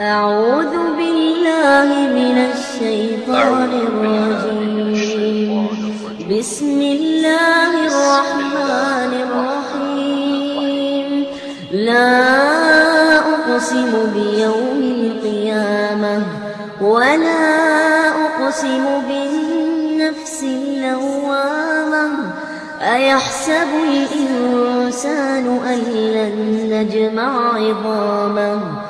أعوذ بالله من الشيطان الرجيم. بسم الله الرحمن الرحيم. لا أقسم بيوم القيامة ولا أقسم بالنفس اللوامة. أيحسب الإنسان أن لن نجمع عظامه؟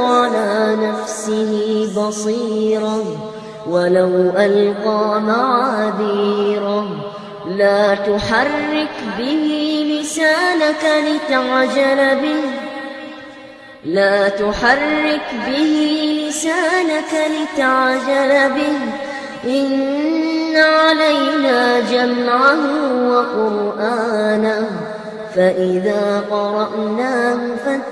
على نفسه بصيرا ولو ألقى معاذيره لا تحرك به لسانك لتعجل به. لا تحرك به لسانك لتعجل به. إن علينا جمعه وقرآنه فإذا قرأناه فاتبع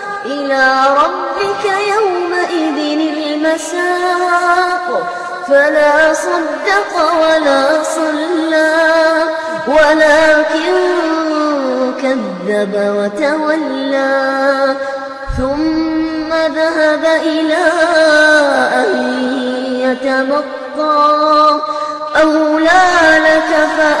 إلى ربك يومئذ المساق. فلا صدق ولا صلى. ولكن كذب وتولى. ثم ذهب إلى أهله يتمطى. أولى لك فأولى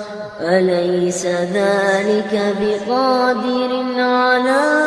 أليس ذلك بقادر على